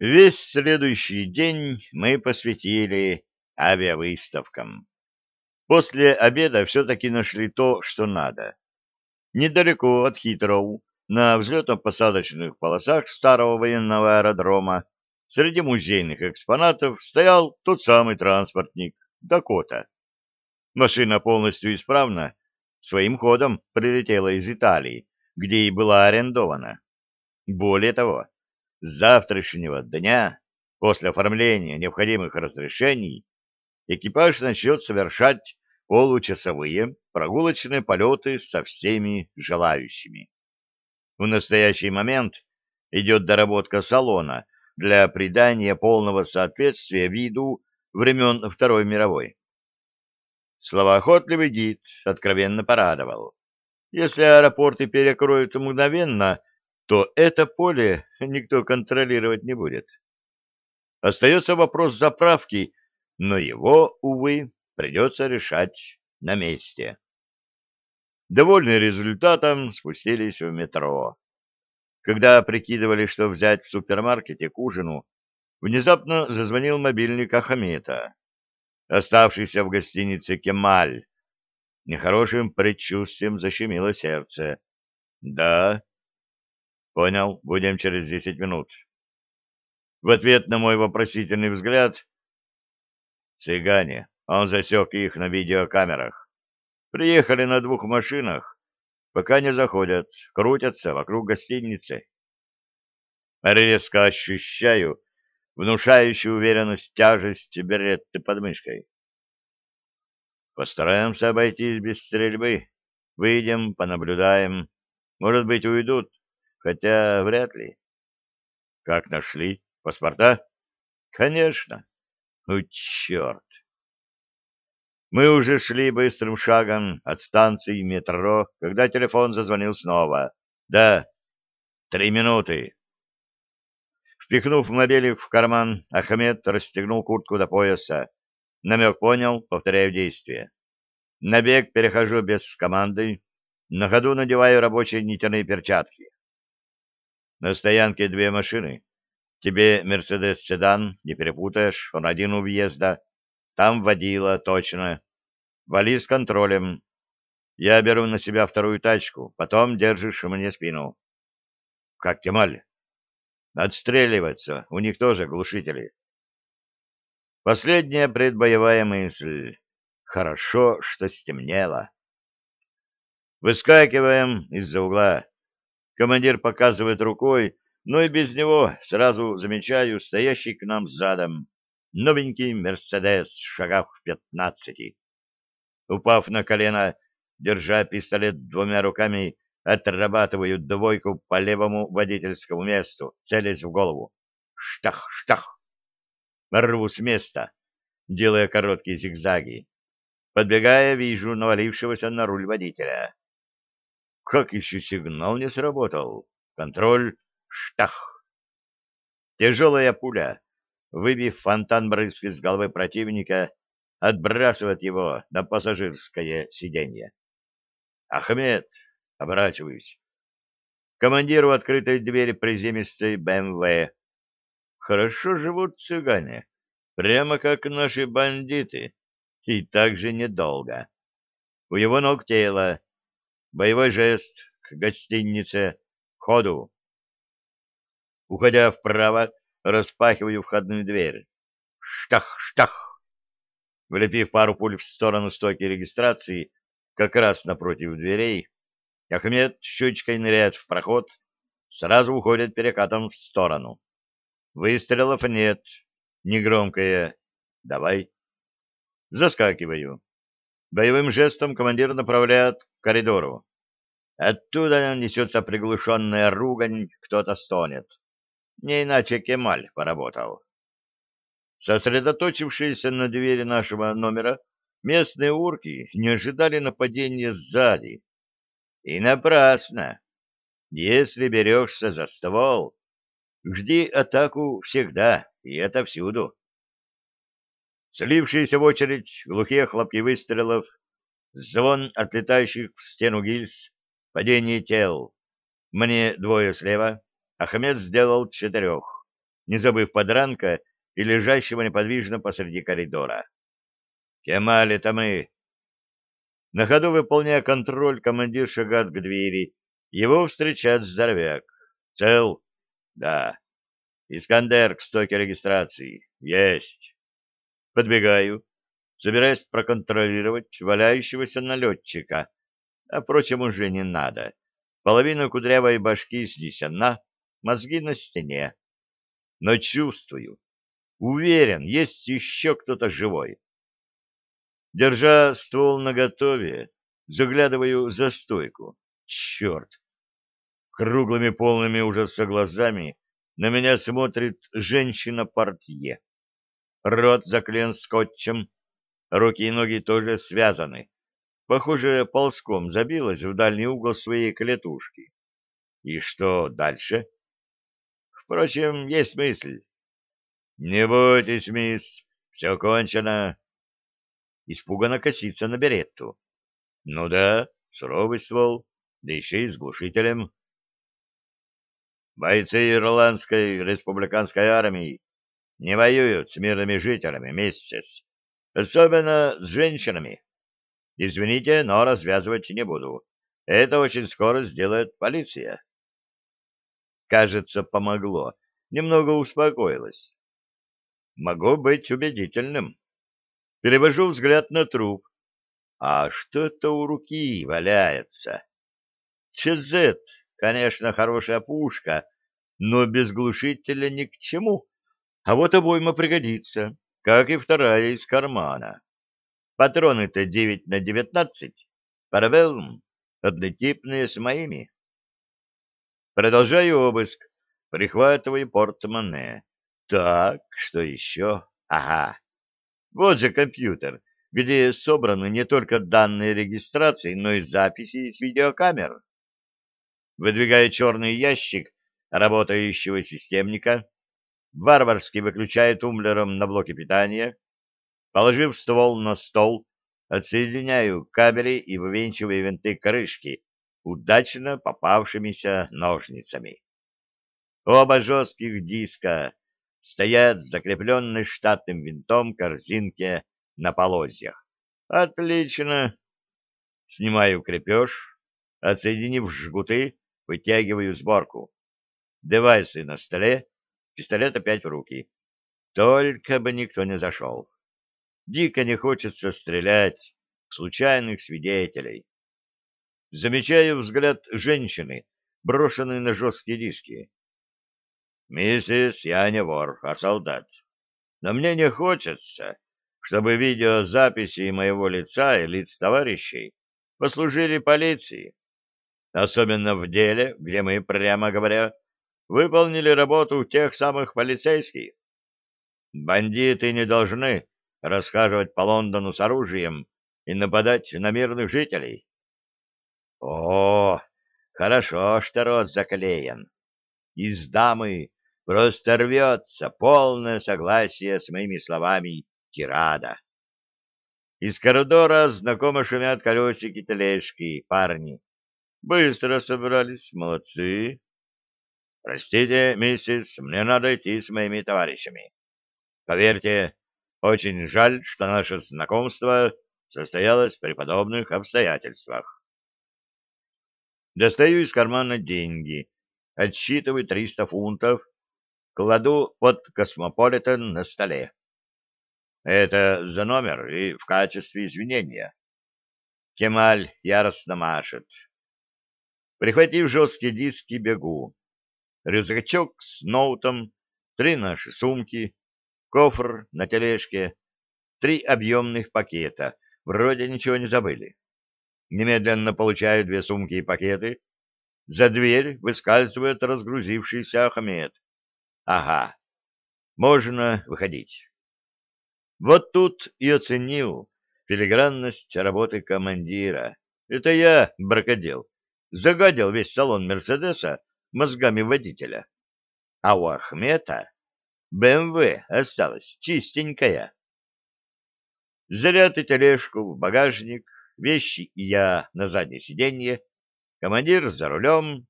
Весь следующий день мы посвятили авиавыставкам. После обеда все-таки нашли то, что надо. Недалеко от Хитроу, на взлетно-посадочных полосах старого военного аэродрома, среди музейных экспонатов стоял тот самый транспортник «Дакота». Машина полностью исправна, своим ходом прилетела из Италии, где и была арендована. Более того, с завтрашнего дня, после оформления необходимых разрешений, экипаж начнет совершать получасовые прогулочные полеты со всеми желающими. В настоящий момент идет доработка салона для придания полного соответствия виду времен Второй мировой. Словоохотливый гид откровенно порадовал. Если аэропорты перекроют мгновенно, то это поле никто контролировать не будет. Остается вопрос заправки, но его, увы, придется решать на месте. Довольные результатом, спустились в метро. Когда прикидывали, что взять в супермаркете к ужину, внезапно зазвонил мобильник Ахмета. Оставшийся в гостинице Кемаль. Нехорошим предчувствием защемило сердце. «Да», Понял, будем через десять минут. В ответ на мой вопросительный взгляд цыгане, он засек их на видеокамерах. Приехали на двух машинах, пока не заходят, крутятся вокруг гостиницы. Резко ощущаю внушающую уверенность тяжесть беретты под мышкой. Постараемся обойтись без стрельбы. Выйдем, понаблюдаем. Может быть, уйдут, хотя вряд ли. Как нашли? Паспорта? Конечно. Ну, черт. Мы уже шли быстрым шагом от станции метро, когда телефон зазвонил снова. Да, три минуты. Впихнув мобилик в карман, Ахмед расстегнул куртку до пояса. Намек понял, повторяю действие. На бег перехожу без команды, на ходу надеваю рабочие нитяные перчатки. На стоянке две машины. Тебе Мерседес-седан, не перепутаешь, он один у въезда. Там водила, точно. Вали с контролем. Я беру на себя вторую тачку, потом держишь мне спину. Как Кемаль? Отстреливаться, у них тоже глушители. Последняя предбоевая мысль. Хорошо, что стемнело. Выскакиваем из-за угла. Командир показывает рукой, но и без него сразу замечаю стоящий к нам задом новенький «Мерседес» шагах в пятнадцати. Упав на колено, держа пистолет двумя руками, отрабатываю двойку по левому водительскому месту, целясь в голову. Штах, штах! Рву с места, делая короткие зигзаги. Подбегая, вижу навалившегося на руль водителя. Как еще сигнал не сработал? Контроль. Штах. Тяжелая пуля, выбив фонтан брызг из головы противника, отбрасывает его на пассажирское сиденье. Ахмед, оборачиваюсь. Командиру открытой двери приземистой БМВ. Хорошо живут цыгане, прямо как наши бандиты, и так же недолго. У его ног тело, Боевой жест к гостинице. Ходу. Уходя вправо, распахиваю входную дверь. Штах, штах. Влепив пару пуль в сторону стойки регистрации, как раз напротив дверей, Ахмед щучкой ныряет в проход, сразу уходит перекатом в сторону. Выстрелов нет. Негромкое «давай». Заскакиваю. Боевым жестом командир направляет коридору. Оттуда несется приглушенная ругань, кто-то стонет. Не иначе Кемаль поработал. Сосредоточившиеся на двери нашего номера, местные урки не ожидали нападения сзади. И напрасно. Если берешься за ствол, жди атаку всегда, и это всюду. Слившиеся в очередь глухие хлопки выстрелов, звон отлетающих в стену гильз, падение тел. Мне двое слева, Ахмед сделал четырех. не забыв подранка и лежащего неподвижно посреди коридора. «Кемаль, это мы!» На ходу, выполняя контроль, командир шагает к двери. Его встречает здоровяк. «Цел?» «Да». «Искандер к стойке регистрации?» «Есть». Подбегаю, собираясь проконтролировать валяющегося налетчика. А, впрочем, уже не надо. Половина кудрявой башки снесена, мозги на стене. Но чувствую, уверен, есть еще кто-то живой. Держа ствол наготове, заглядываю за стойку. Черт! Круглыми полными ужаса глазами на меня смотрит женщина-портье. Рот заклеен скотчем, руки и ноги тоже связаны. Похоже, ползком забилась в дальний угол своей клетушки. И что дальше? Впрочем, есть мысль. «Не бойтесь, мисс, все кончено». Испуганно косится на беретту. «Ну да, суровый ствол, да еще и с глушителем». Бойцы Ирландской республиканской армии не воюют с мирными жителями, миссис. Особенно с женщинами. Извините, но развязывать не буду. Это очень скоро сделает полиция. Кажется, помогло. Немного успокоилась. Могу быть убедительным. Перевожу взгляд на труп. А что-то у руки валяется. ЧЗ, конечно, хорошая пушка, но без глушителя ни к чему. А вот обойма пригодится, как и вторая из кармана. Патроны-то 9 на 19, парабеллум, однотипные с моими. Продолжаю обыск, прихватываю портмоне. Так, что еще? Ага. Вот же компьютер, где собраны не только данные регистрации, но и записи с видеокамер. Выдвигая черный ящик работающего системника, варварски выключает умлером на блоке питания, положив ствол на стол, отсоединяю кабели и вывинчиваю винты крышки удачно попавшимися ножницами. Оба жестких диска стоят в закрепленной штатным винтом корзинке на полозьях. Отлично. Снимаю крепеж, отсоединив жгуты, вытягиваю сборку. Девайсы на столе, пистолет опять в руки. Только бы никто не зашел. Дико не хочется стрелять в случайных свидетелей. Замечаю взгляд женщины, брошенный на жесткие диски. «Миссис, я не вор, а солдат. Но мне не хочется, чтобы видеозаписи моего лица и лиц товарищей послужили полиции, особенно в деле, где мы, прямо говоря, выполнили работу тех самых полицейских. Бандиты не должны расхаживать по Лондону с оружием и нападать на мирных жителей. О, хорошо, что рот заклеен. Из дамы просто рвется полное согласие с моими словами тирада. Из коридора знакомо шумят колесики тележки, парни. Быстро собрались, молодцы. Простите, миссис, мне надо идти с моими товарищами. Поверьте, очень жаль, что наше знакомство состоялось при подобных обстоятельствах. Достаю из кармана деньги, отсчитываю 300 фунтов, кладу под космополитен на столе. Это за номер и в качестве извинения. Кемаль яростно машет. Прихватив жесткие диски, бегу рюкзачок с ноутом, три наши сумки, кофр на тележке, три объемных пакета. Вроде ничего не забыли. Немедленно получаю две сумки и пакеты. За дверь выскальзывает разгрузившийся Ахмед. Ага, можно выходить. Вот тут и оценил филигранность работы командира. Это я, бракодел, загадил весь салон Мерседеса мозгами водителя. А у Ахмета БМВ осталась чистенькая. Заряд и тележку в багажник, вещи и я на заднее сиденье, командир за рулем,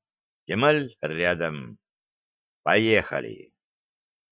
Кемаль рядом. Поехали.